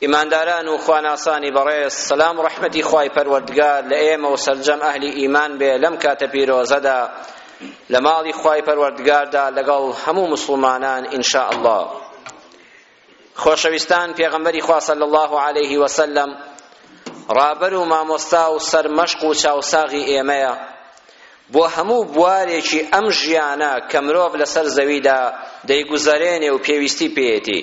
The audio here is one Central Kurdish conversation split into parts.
ئیمانداران و خواناسانی بەڕێز سەلام و ڕەحمەتی خوای پەروەردگار لە ئێمە و سەرجەم ئەهلی ئیمان بێ لەم کاتە پیرۆزەدا لە ماڵی خوای پەروەردگاردا لەگەڵ هەموو مسلمانان ئینشا ئەڵڵا خۆشەویستان پێغەمبەری خوا صلی الله علیه وسلم ڕابەر و مامۆستا و سەرمەشق و چاوساغی ئێمەیە بۆ هەموو بوارێکی ئەم ژیانە کە مرۆڤ لەسەر زەویدا دەیگوزەرێنێ و پێویستی پێیەتی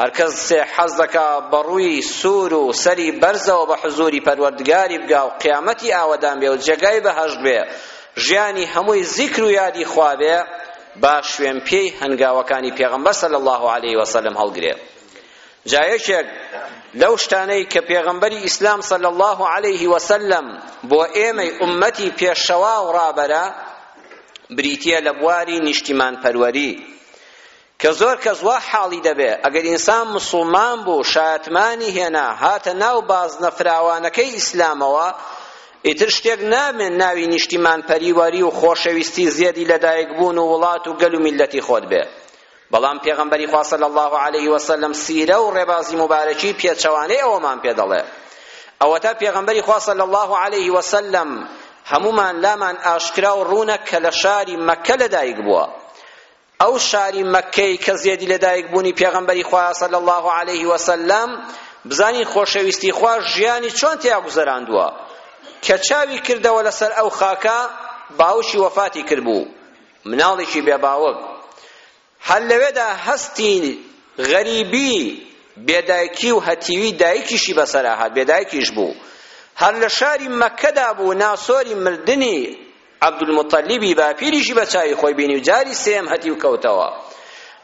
هەر کەسێ حەز دەکا بە ڕووی سوور و سەری بەرزەوە بە حزووری پەروەردگاری بگا و قیامەتی ئاوەدان بێ و جێگای بەهەشت بێ، ژیانی هەمووی زیکر و یادی خوا بێ، با شوێن پێی هەنگاوەکانی پێغەمبەر صلی اللە علیه وسلم هەڵگرێ. جا یەکێک لەو شتانەی کە پێغەمبەری ئیسلام صلی اللە علیه وسلم بۆ ئێمەی ئوممەتی پێشەوا و ڕابەرە بریتییە لە بواری نیشتیمان پەروەری کە زۆر کەس وا حاڵی دەبێ ئەگەر ئینسان مسوڵمان بوو شایەتمانی هێنا هاتە ناو بازنە فراوانەکەی ئیسلامەوە ئیتر شتێک نامێن ناوی نیشتیمان پەریوەری و خۆشەویستی زێدی لەدایک بوون و وڵات و گەل و میلەتی خۆت بێ بەڵام پێغەمبەری خوا صلی الله علیه وسلم سیرە و ڕێبازی مبارەکی پێچەوانەی ئەوەمان پێ دەڵێ ئەوەتا پێغەمبەری خوا صلی الله علیه وسلم هەمومان لامان ئاشکرا و ڕوونە کە لە شاری مەکە لەدایک بووە ئەو شاری مەککەی کە زێدی لەدایک بوونی پێغەمبەری خوا صلی الله علیه وسلم بزانین خۆشەویستی خوا ژیانی چۆن تێیا گوزەراندووە کە چاوی کردەوە لەسەر ئەو خاکە باوکی وەفاتی کردبوو مناڵێکی بێباوک هەر لەوێدا هەستی غەریبی بێدایکی و هەتیوی دایکیشی بەسەرا هات بێدایکیش بوو هەر لە شاری مەکەدا بوو ناسۆری مردنی عەبدولموتەلیبی باپیریشی بە چاوی خۆی بینی و جاری سێیەم هەتیو کەوتەوە.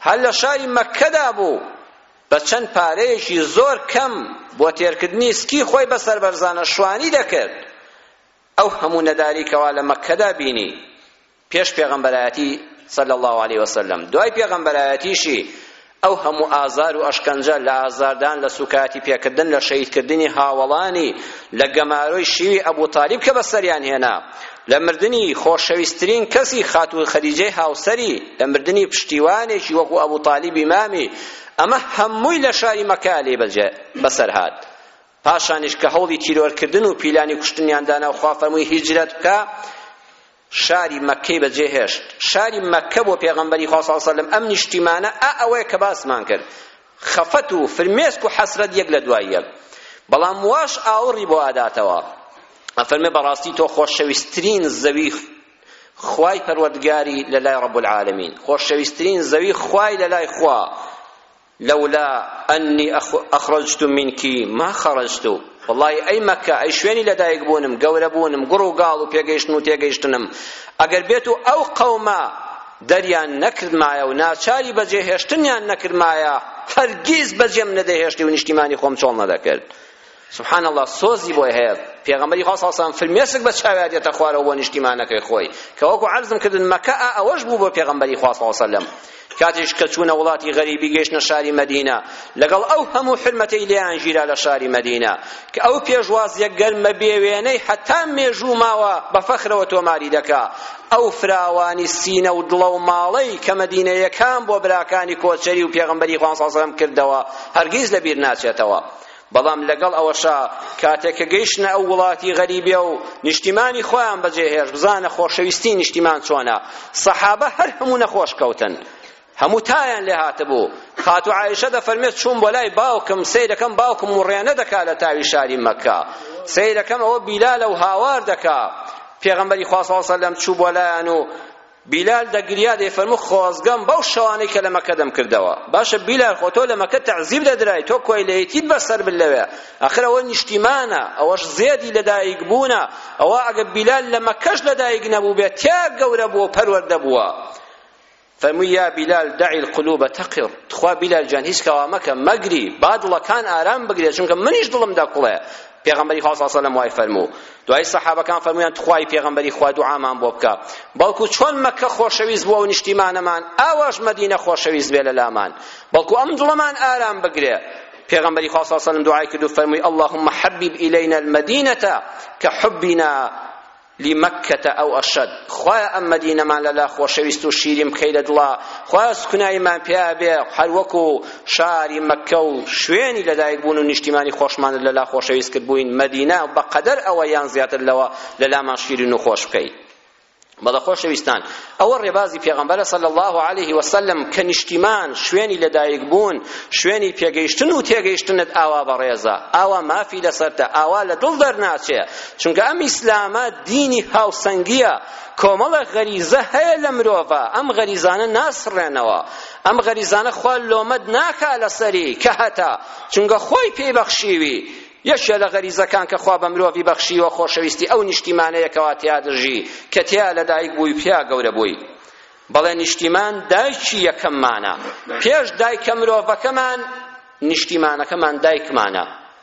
هەر لە شاری مەککەدا بوو، بە چەند پارەیەکی زۆر کەم بۆ تێرکردنی سکی خۆی بە سەربەرزانە شوانی دەکرد. ئەو هەموو نەداری کەوا لە مەککەدا بینی، پێش پێغەمبەرایەتی صلی اللە علیە وسلم، دوای پێغەمبەرایەتیشی، ئەو هەموو ئازار و ئەشکەنجە لە ئازاردان لە سوکایەتی پێکردن لە شەهیدکردنی هاوەڵانی لە گەمارۆی شیوی ئەبو تالیب کە بەسەریان هێنا لە مردنی خۆشەویستترین کەسی خاتوو خەدیجەی هاوسەری لە مردنی پشتیوانێکی وەکو ئەبو تالیبی مامی ئەمە هەمووی لە شاری مەکە لێ بەسەر هات پاشانیش کە هەوڵی تیرۆرکردن و پیلانی کوشتنیان دانا و خوا فەرمووی هیجرەت بکە شاری مەککەی بەجێهێشت شاری مەککە بۆ پێغەمبەری خوا صلی سەلم ئەم نیشتیمانە ئا ئەوەیە کە باسمان کرد خەفەت و فرمێسک و حەسرەت یەک لە دوای یەک بەڵام واش ئاوڕی بۆ ئاداتەوە ئەفەرمێ بەڕاستی تۆ خۆشەویستترین زەوی خوای پەروەردگاری لە لای ڕەب العالمین خۆشەویستترین زەوی خوای لە لای خوا لولا ئەنی ئەخرەجت منک ما خرجت وەڵڵاهی ئەی مەککە ئەی شوێنی لەدایک بوونم گەورە بوونم گوڕ و گاڵ و پێگەیشتن و تێگەیشتنم ئەگەر بێت و ئەو قەومە دەریان نەکردمایە و ناچاری بەجێ هێشتنیان نەکردمایە هەرگیز بەجێم نەدەهێشتی و نیشتیمانی خۆم چۆڵ نەدەکرد سبحان اللە سۆزی بۆی هەیە پێغەمبەری خوا صلی الله فرمێسک بە چاویا دێتە خوارەوە بۆ نیشتیمانەکەی خۆی کە وەکو عەرزم کردن مەکە ئەوەش بوو بۆ پێغەمبەری خوا صلی الله کاتیش کە چوونە وڵاتی غەریبی گەیشتە شاری مەدینە لەگەڵ ئەو هەموو حرمەتەی لێیان ژیرا لە شاری مەدینە کە ئەو پێشوازیە گەرمە بێوێنەی حەتا مێژوو ماوە بە فەخرەوە تۆماری دەکا ئەو فراوانی سینە و دڵە و ماڵەی کە مەدینەیەکان بۆ براکانی کۆچەری و پێغەمبەری خوان سەڵسەلەم کردەوە هەرگیز لەبیر ناچێتەوە بەڵام لەگەڵ ئەوەشا کاتێک کە گەیشتنە ئەو وڵاتی غەریبێ و نیشتیمانی خۆیان بەجێهێشت بزانە خۆشەویستی نیشتیمان چۆنە سەحابە هەر هەموو نەخۆش کەوتن هەموو تایان لێ هاتبوو خاتو عائشە دەفەرمێت چوون بۆ لای باوکم سەیرەکەم باوکم وڕێنە دەکا لە تاوی شاری مەکە سەیرەکەم ئەوە بیلالە و هاوار دەکا پێغەمبەری خوا صلی الله علیه و سلم چوو بۆ لایان و بیلال دەگریا دەیفەرموو خۆزگەم بەو شەوانەی کە لە مەکە دەمکردەوە باشە بیلال خۆ تۆ لە مەکە تەعزیب دەدرای تۆ کۆیلەیەتیت بەسەر بن لەوێ ئەخر ئەوە نیشتیمانە ئەوەش زێدی لەدایک بوونە ئەوە ئەگە بیلال لە مەکەش لەدایک نەبوو بێ تیا گەورە بووە و پەروەردە بووە فەرمووی یا بیلال دەعی القلوب تەقر تخوا بیلال جان هیچ کەوا مەکە مەگری با دڵەکان ئارام بگرێ چونکە منیش دڵم دەکوڵێ پێغەمبەری خوا صلی اللە علیە وسلم وای فەرموو دوای سەحابەکان فەرموویان تخوای پێغەمبەری خوا دوعامان بۆ بکە بەڵکو چۆن مەککە خۆشەویست بووە و نیشتیمانەمان ئاواش مەدینە خۆشەویست بێ لەلامان بەڵکو ئەم دڵەمان ئارام بگرێ پێغەمبەری خوا صلی اللە علیه وسلم دوعای کرد و فەرمووی اللهم حبب الینا المدینە کحبنا لمکة او اشد خوایە ئەم مەدینەمان لەلا خۆشەویست و شیرین بکەی لە دڵا خوایە سوکناییمان پیا بێ هەر وەکو شاری مەککە و شوێنی لەدایک بوون و نیشتیمانی خۆشمانت لەلا خۆشەویست کردبووین مەدینە بەقەدەر ئەوە یان زیاتر لەوە لەلامان شیرین و خۆش بکەی بەڵە خۆشەویستان ئەوە ڕێبازی پێغەمبەرە صلی الله علیه وسلم کە نیشتیمان شوێنی لەدایک بوون شوێنی پێگەیشتن و تێگەیشتنت ئاوا بەڕێزە ئاوا مافی لەسەرتە ئاوا لە دڵ دەرناچێ چونکە ئەم ئیسلامە دینی هاوسەنگیە کۆمەڵە غەریزە هەیە لە مرۆڤە ئەم غەریزانە ناسڕێنەوە ئەم غەریزانە خوا لۆمەت ناکا لەسەری کە هەتا چونکە خۆی پێی بەخشیوی یەکێ لە غەریزەکان کە خوا بە مرۆڤی بەخشیوە خۆشەویستی ئەو نیشتیمانەیە کەوا تیا دژی کە تیا لەدایک بووی پیا گەورە بووی بەڵێ نیشتیمان دایکی یەکەممانە پێش دایکە مرۆڤەکەمان نیشتیمانەکەمان دایکمانە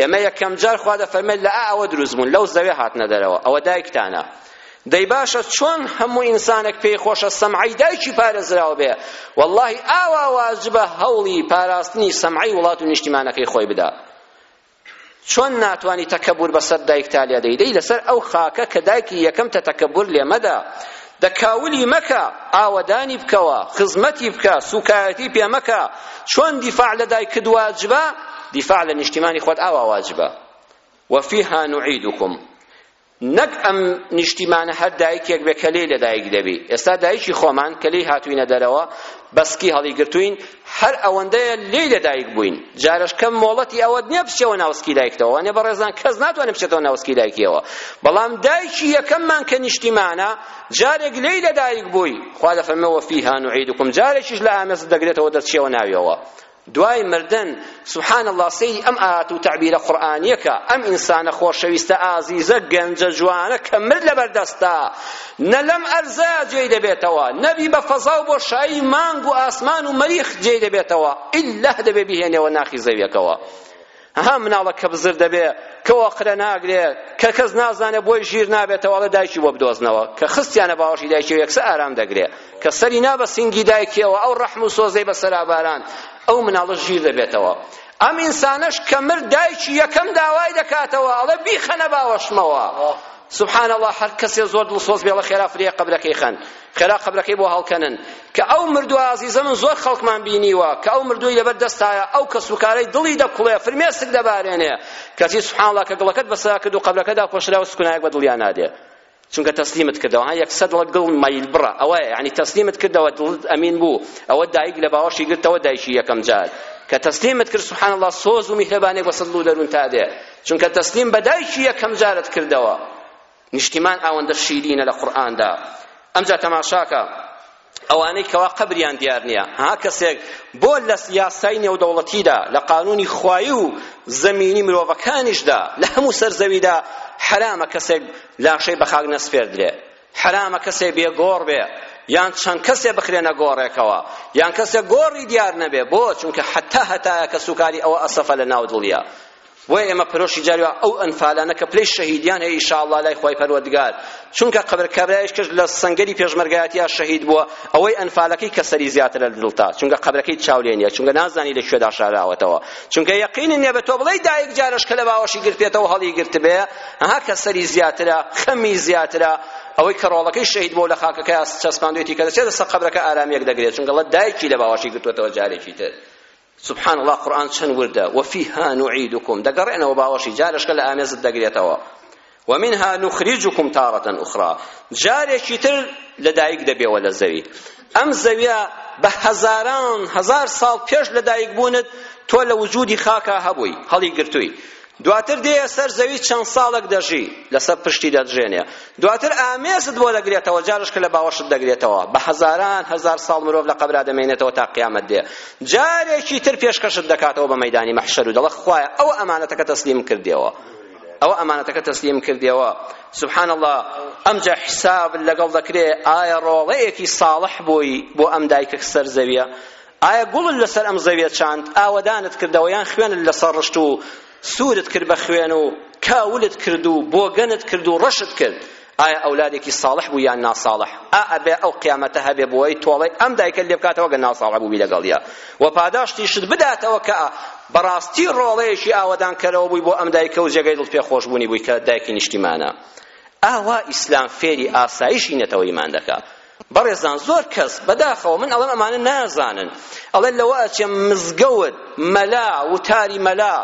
ئێمە یەکەم جار خوا دەفەرمێت لە ئا ئەوە دروست بوون لەو زەوێ هاتنە دەرەوە ئەوە دایکتانە دەی باشە چۆن هەموو ئینسانێک پێی خۆشە سەمعی دایکی پارێزراو بێ واللهی ئاوا واجبە هەوڵی پاراستنی سەمعی وڵات و نیشتیمانەکەی خۆی بدا چۆن ناتوانی تەکەبور بەسەر دایکتا لێدەی دەی لەسەر ئەو خاکە کە دایکی یەکەم تە تەکەبور لێ مەدە دە کاولی مەکە ئاوەدانی بکەوە خزمەتی بکە سوکایەتی پێ مەکە چۆن دیفاع لە دایکت واجبە دیفاع لە نیشتیمانی خۆت ئاوا واجبە وفیها نعیدکم نەک ئەم نیشتیمانە هەر دایکێک بێ کە لێی لە دایک دەبی ئێستا دایکی خۆمان کە لێی هاتووینە دەرەوە بەسکی هەڵیگرتووین هەر ئەوەندەیە لێی لەدایک بووین جارش کەم مۆڵەتی ئەوەت نییە بچەوە ناو سکی دایکتەوە وانێ بەڕێزان کەس ناتوانێت بچێتەوە ناو سکی دایکیەوە بەڵام دایکی یەکەممان کە نیشتیمانە جارێک لێی لەدایک بووی خوا دەفەرمێ وەفیها نوعیدکم جارێکیش لە ئامێز دەگرێتەوە دەچیەوە ناویەوە دوای مردن سبحان اللە سەیری ئەم ئات و تەعبیرە قورئانیە کە ئەم ئینسانە خۆشەویستە ئازیزە گەنجە جوانە کە مرد لەبەر دەستا نە لەم ئەرزە جێی دەبێتەوە نەبی بە فەزا و بۆشایی مانگ و ئاسمان و مەریخ جێی دەبێتەوە ئیلا دەبێ بهێنێەوە ناخی زەویەکەوە ها مناڵە کە بزر دەبێ کە وەقرە ناگرێ کە کەس نازانێ بۆی ژیر نابێتەوە ئەڵێ دایکی بۆ بدۆزنەوە کە خستیانە باوەشی دایکی یەکسە ئارام دەگرێ کە سەری نا بە سینگی دایکیەوە ئەو ڕەحم و سۆزەی بەسەرا باران ئەو مناڵە ژیر دەبێتەوە ئەم ئینسانەش کە مرد دایکی یەکەم داوای دەکاتەوە ئەڵێ بیخەنە باوەشمەوە سبحان الله هەر کەسێ زۆر دڵسۆز بێڵە خێرا فریە قبرەکەی خەن خێرا قبرەکەی بۆ هەڵکەنن کە ئەو مردووە ئازیزە من زۆر خەڵکمان بینیوە کە ئەو مردووی لەبەر دەستایە ئەو کەس و کارەی دڵی دەکوڵێ فرمێسک دەبارێنێ کەچی سبحان الله کە گڵەکەت بەسەرا کرد و قبرەکەدا پۆشراوە سکونایەک بە دڵیان نادێ چونکە تەسلیمت کردەوە ها یەک سەد ڕەگڵ مایل بڕە ئەوە یعنی تەسلیمت کردەوە دڵت ئەمین بوو ئەوە دایک لە باوەشی گرتەوە دایکی یەکەم جار کە تەسلیمت کرد سبحان الله سۆز و میهرەبانێک بەسەر دڵ و دەروون تا دێ چونکە تەسلیم بە دایکی یەکەم جارت کردەوە نیشتیمان ئەوەندە شیرینە لە قورئاندا ئەمجا تەماشاکە ئەوانەی کەوا قەبریان دیار نییە ها کەسێک بۆ لە یاسای نێودەوڵەتیدا لە قانونی خوایی و زەمینی مرۆڤەکانیشدا لە هەموو سەر زەویدا حرامە کەسێک لاشەی بە خاک نەسپێردرێ حرامە کەسێ بێگۆڕ بێ یان چەند کەسێ بخرێنە گۆڕێکەوە یان کەسێ گۆڕی دیار نەبێ بۆ چونکە حتا هەتایە کە سوکاری ئەوە ئەسەفە لە ناو دڵیە بۆیە ئێمە پەرۆشی جاری وا ئەو ئەنفالانە کە پلەی شەهیدیان هەیە ئیشاڵڵا لای خوای پەروەردگار چونکە قەبر کابرایش کەش لە سەنگەری پێشمەرگایەتیا شەهید بووە ئەوەی ئەنفالەکەی کە سەری زیاترە لە دڵتا چونکە قەبرەکەی چاو لێ نییە چونکە نازانی لە کوێدا شاراوەتەوە چونکە یەقینی نییە بە تۆ بڵێی دایک جارش کە لە باوەشی گرتێتەوە هەڵی گرتبێ ها کە سەری زیاترە خەمی زیاترە ئەوەی کە ڕۆڵەکەی شەهید بۆ لە خاکەکە چەسپاندوێتی کە دەچێتە سەر قەبرەکە ئارامیەک دەگرێت چونکە دایکی لە باوەشی گرتوەتەوە جارێکی تر سبحان اللە قورئان چەند وردە وفیها نعیدکم دەگەڕێنەوە باوەشی جارێشکە لە ئامێزت دەگرێتەوە ومنها نخرجکم تارة اخرى جارێکی تر لەدایک دەبێەوە لە زەوی ئەم زەویە بە هەزاران هەزار ساڵ پێش لەدایک بوونت تۆ لە وجودی خاکا هەبووی هەڵی گرتووی دواتر دێیە سەر زەوی چەند ساڵێک دەژی لەسەر پشتی دەدژێنێ دواتر ئامێزت بۆ دەگرێتەوە جارش کە لە باوەشت دەگرێتەوە بە هەزاران هەزار ساڵ مرۆڤ لە قەبرا دەمێنێتەوە تا قیامەت دێ جارێکی تر پێشکەشت دەکاتەوە بە مەیدانی مەحشەر و دەڵێ خوایە ئەوە ئەمانەتەکە تەسلیم کردیەوە ئەوە ئەمانەتەکە تەسلیم کردیەوە سبحان الله ئەمجا حساب لەگەڵ دەکرێ ئایا ڕۆڵەیەکی ساڵح بووی بۆ ئەم دایکە سەر زەویە ئایا گوڵت لەسەر ئەم زەویە چاند، ئاوەدانت کردەوە، یان خوێنت لەسەر ڕشت و سوورت کرد بە خوێن و کاولت کرد و بۆگەنت کرد و ڕەشت کرد؟ ئایا ئەولادێکی ساڵح بوو یان ناساڵح؟ ئا ئەبێ ئەو قیامەتە هەبێ بۆی تۆڵەی ئەم دایکەت لێ بکاتەوە گەر ناساڵح بووبی لەگەڵیا و پاداشتیشت بداتەوە کە بەڕاستی ڕۆڵەیەکی ئاوەدانکەرەوە بووی بۆ ئەم دایکە و جێگەی دڵ پێخۆشبوونی بووی کە دایکی نیشتیمانە. ئاوا ئیسلام فێری ئاسایشی نەتەوەییمان دەکا. بەڕێزان زۆر کەس بەداخەوە من ئەڵێم ئەمانە نازانن ئەڵێ لەوە ئەچێ مزگەوت مەلا وتاری مەلا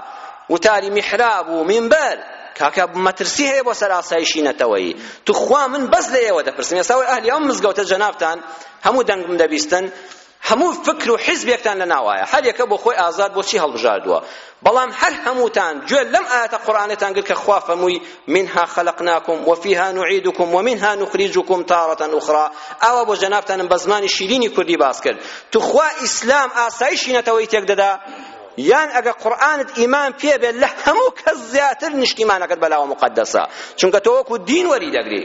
وتاری میحراب و مینبەر کاکە مەترسی هەیە بۆ سەر ئاسایشی نەتەوەیی توخوا من بەس لە ئێوە دەپرسم ئێستا وەی ئەهلی ئەم مزگەوتە جەنابتان هەموو دەنگم دەبیستن هەموو فکر و حیزبێکتان لە ناوایە هەر یەکە بۆ خۆی ئازاد بۆ چی هەڵبژاردووە بەڵام هەر هەمووتان گوێ لەم ئایەتە قورئانەتان گرت کە خوا فەمووی منها خلقناکم وفیها نعیدکم ومنها نخرجکم تارة اخرى ئاوا بۆ جەنابتانم بە زمانی شیرینی کوردی باس کرد توخوا ئیسلام ئاسایشی نەتەوەی تێک دەدا یان ئەگە قورآنت ئیمان پێ بێت لە هەموو کەس زیاتر نیشتیمانەکەت بەلاوە مقدسە چونکە تۆ وەکو دین وەری دەگری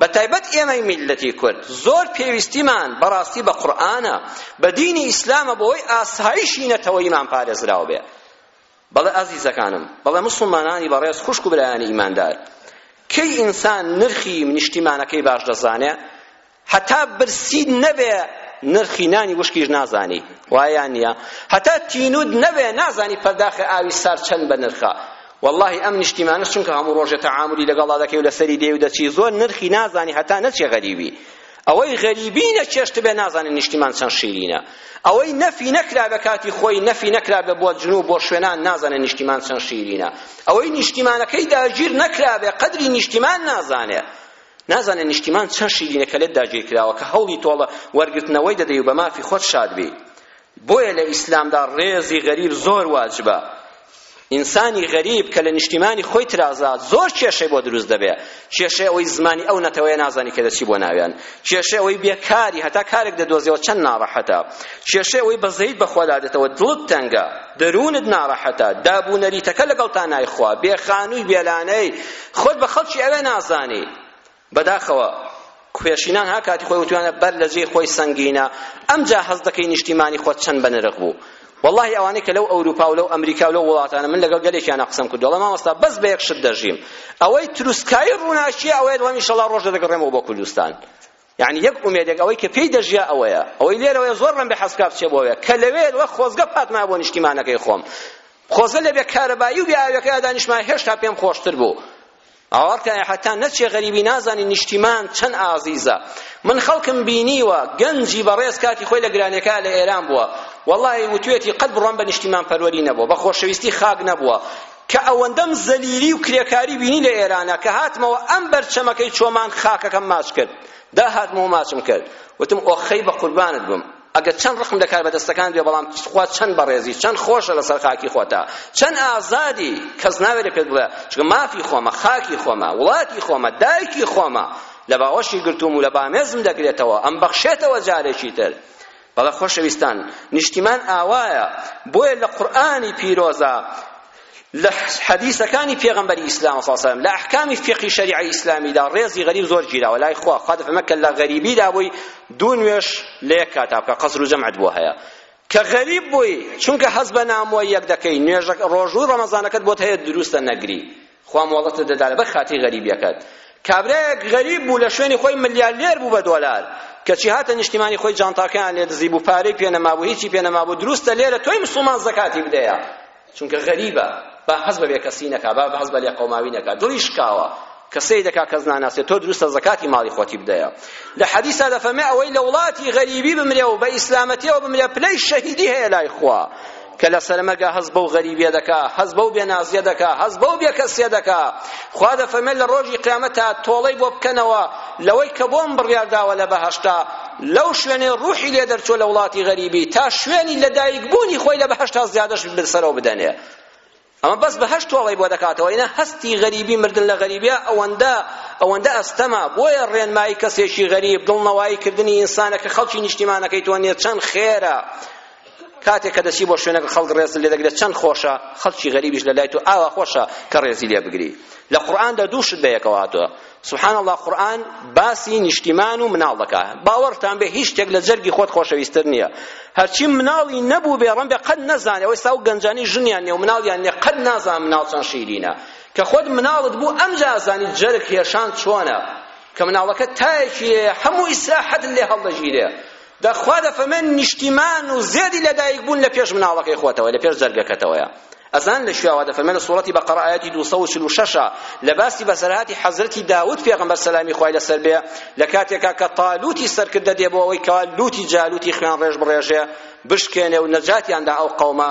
بە تایبەت ئێمەی میللەتی کورد زۆر پێویستیمان بەڕاستی بە قورئانە بە دینی ئیسلامە بۆی ئاسایشی نەتەوەیمان پارێزراو بێ بەڵێ ئازیزەکانم بەڵێ مسلمانانی بەڕێز خوشک و برایانی ئیماندار کەی ئینسان نرخی نیشتیمانەکەی باش دەزانێ هەتا برسید نەبێ نرخی نانی وشکیش نازانی وایان نییە هەتا تینود نەبێ نازانی پەرداخی ئاوی سار چەند بە نرخە وەڵاهی ئەم نیشتیمانەش چونکە هەموو ڕۆژێ تەعامولی لەگەڵا دەکەی و لەسەری دێی و دەچی زۆر نرخی نازانی هەتا نەچێ غەریبی ئەوەی غەریبی نەچێشت بێ نازانێ نیشتیمان چەند شیرینە ئەوەی نەفی نەکرا بە کاتی خۆی نەفی نەکرا بە بۆ جنوب بۆ شوێنان نازانێ نیشتیمان چەند شیرینە ئەوەی نیشتیمانەکەی داگیر نەکرا بێ قەدری نیشتیمان نازانێ نازانێ نیشتیمان چەند شیرینە کە لێت داگیر کراوە کە هەوڵی تۆڵە وەرگرتنەوەی دەدەی و بە مافی خۆت شاد بی بۆیە لە ئیسلامدا ڕێزی غەریب زۆر واجبە ئینسانی غەریب کە لە نیشتیمانی خۆی ترازا زۆر کێشەی بۆ دروست دەبێ کێشەی ئەوەی زمانی ئەو نەتەوەیە نازانی کە دەچی بۆ ناویان کێشەی ئەوەی بێکاری هەتا کارێک دەدۆزیەوە چەند ناڕەحەتە کێشەی ئەوەی بەزەیت بەخۆدا دێتەوە دڵت تەنگە دەروونت ناڕەحەتە دابوو نەریتەکە لەگەڵ تا نایخوا بێ خانووی بێلانەی خۆت بە خەڵکی ئەوێ نازانی بەداخەوە کوێشینان ها کاتی خۆی وتویانە بەر لە جێی خۆی سەنگینە ئەمجا هەست دەکەی نیشتیمانی خۆت چەند بەنرخ بوو واللهی ئەوانەی کە لەو ئەوروپا و لەو ئەمریکا و لەو وڵاتانە من لەگەڵ گەلێکیانە قسەم کردووە دەڵێم مامۆستا بەس بە یەک شت دەژیم ئەوەی تروسکایی ڕووناکییە ئەوەیە دەڵێم ئینشەڵڵا ڕۆژێ دەگەڕێمەوە بۆ کوردستان یعنی یەک ئومێدێک ئەوەی کە پێی دەژیا ئەوەیە ئەوەی لێرەوەیە زۆر ڕەنبێ حەسکا بچێ بۆوێ کە لەوێ دەڵێ خۆزگە پاتمایە بۆ نیشتیمانەکەی خۆم خۆزگە لە بێ کارەبایی و بێ ئاوێکەیادا نیشتمان هێشتا پێم خۆشتر بوو ئاوابکایە هەتا نەچێ غەریبی نازانی نیشتیمان چەند ئازیزە من خەڵکم بینیوە گەنجی بەڕێز کاتی خۆی لە گرانیەکە لە ئێران بووە وەڵی وتوێتی قەت بڕوام بە نیشتیمان پەروەری نەبووە بە خۆشەویستی خاک نەبووە کە ئەوەندەم زەلیلی و کرێکاری بینی لە ئێرانە کە هاتمەوە ئەم بەرچەمەکەی چۆمان خاکەکەم ماچ کرد دا هاتمەوە ماچم کرد وتم ئۆخەی بە قوربانت بم ئەگەر چەند ڕقم لە کاربەدەستەکان بێ بەڵام خوا چەند بەڕێزی چەند خۆشە لەسەر خاکی خۆتا چەند ئازادی کەس ناوێرێ پێت بڵێ چونکە مافی خۆمە خاکی خۆمە وڵاتی خۆمە دایکی خۆمە لە باوەشی گرتوم و لە بامێزم دەگرێتەوە ئەم بەخشێتەوە جارێکی تر بەڵە خۆشەویستان نیشتیمان ئاوایە بۆیە لە قورئانی پیرۆزە لە حەدیسەکانی پێغەمبەری ئیسلام صلی الله علیه و سلم لە ئەحکامی فقهی شەریعەی ئیسلامیدا ڕێزی غەریب زۆر گیراوە لای خوا خوا دەفەرمە کە لە غەریبیدا بووی دوو نوێژ لە یەک کاتا بکە قەسر و جەمعت بۆ هەیە کە غەریب بووی چونکە هەست بە نامۆی یەک دەکەی نوێژە ڕۆژووی ڕەمەزانەکەت بۆت هەیە دروستە نەگری خوا مۆڵەتت دەدا لەبەر خاتری غەریبیەکەت کابرایەک غەریب بوو لە شوێنی خۆی ملیارلێر بوو بە دۆلار کەچی هاتە نیشتیمانی خۆی جانتاکەیان لێ دزی بوو پارەی پێ نەمابوو هیچی پێ نەمابوو دروستە لێرە تۆی مسوڵمان زەکاتی بدەیە چونکە غەریبە با هەست بە بێکەسی نەکا با هەست بە لێقەوماوی نەکا دڵی شکاوە کە سەی دەکا کەس ناناسێت تۆ دروستە زەکاتی ماڵی خۆتی بدەیە لە حەدیسا دەفەرمێ ئەوەی لە وڵاتی غەریبی بمرێ و بە ئیسلامەتیەوە بمرێ پلەی شەهیدی هەیە لای خوا کە لە سەرمەگە هەز بەو غەریبیە دەکا هەز بەو بێنازیە دەکا هەز بەو بێکەسیە دەکا خوا دەفەرمێت لە ڕۆژی قیامەتا تۆڵەی بۆ بکەنەوە لەوەی کە بۆم بڕیارداوە لە بەهەشتا لەو شوێنەی ڕوحی لێ دەرچووە لە وڵاتی غەریبی تا شوێنی لەدایک بوونی خۆی لە بەهەشت تا زیادەش سەرەوە بدەنێ ئەمە بەس بەهەشت تۆڵەی بۆ دەکاتەوە ئینە هەستی غەریبی مردن لە غەریبیا ئەوەندە ئەوەندە ئەستەمە بۆیە ڕێنمایی کەسێکی غەریب دڵنەوایی کردنی ئینسانە کە خەڵکی نیشتیمانەکەی تۆ نیە چەند خێرە کاتێک کە دەچی بۆ شوێنەکە خەڵک ڕێزت لێ دەگرێت چەند خۆشە خەڵکی غەریبیش لە لای تۆ ئاوا خۆشە کە ڕێزی لێ بگری لە قورئاندا دوو شت بەیەکەوە هاتووە سبحان الله قورئان باسی نیشتیمان و مناڵ دەکات باوەڕتان بێ هیچ شتێک لە جەرگی خۆت خۆشەویستر نییە هەرچی مناڵی نەبوو بێ ڕەم بێ قەت نەزانێ ئەوەی ساو گەنجانی ژنیان نیە و مناڵیان نیە قەت نازان مناڵ چەند شیرینە کە خۆت مناڵت بوو ئەمجا زانی جەرگ هێشان چۆنە کە مناڵەکە تایەکی هەموو ئیسراحەت لێ هەڵدەگیرێ دە خوا دەفەمێن نیشتیمان و زێدی لەدایک بوون لە پێش مناڵەکەی خۆتەوە لە پێش جەرگەکەتەوەیە ئەزان لە شوێوا دەفەرمێن لە سوڕەتی بەقەرە ئایەتی دوو سەد و چل و شەش لە باسی بەسەرهاتی حەزرەتی داود پێغەمبەر سەلامی خوای لەسەر بێ لە کاتێکا کە تالوتی سەرکردە دێ بۆ ئەوەی کەوا لوتی جالوتی خوێن ڕێژ بڕێژێ بشکێنێ و نەجاتیاندا ئەو قەومە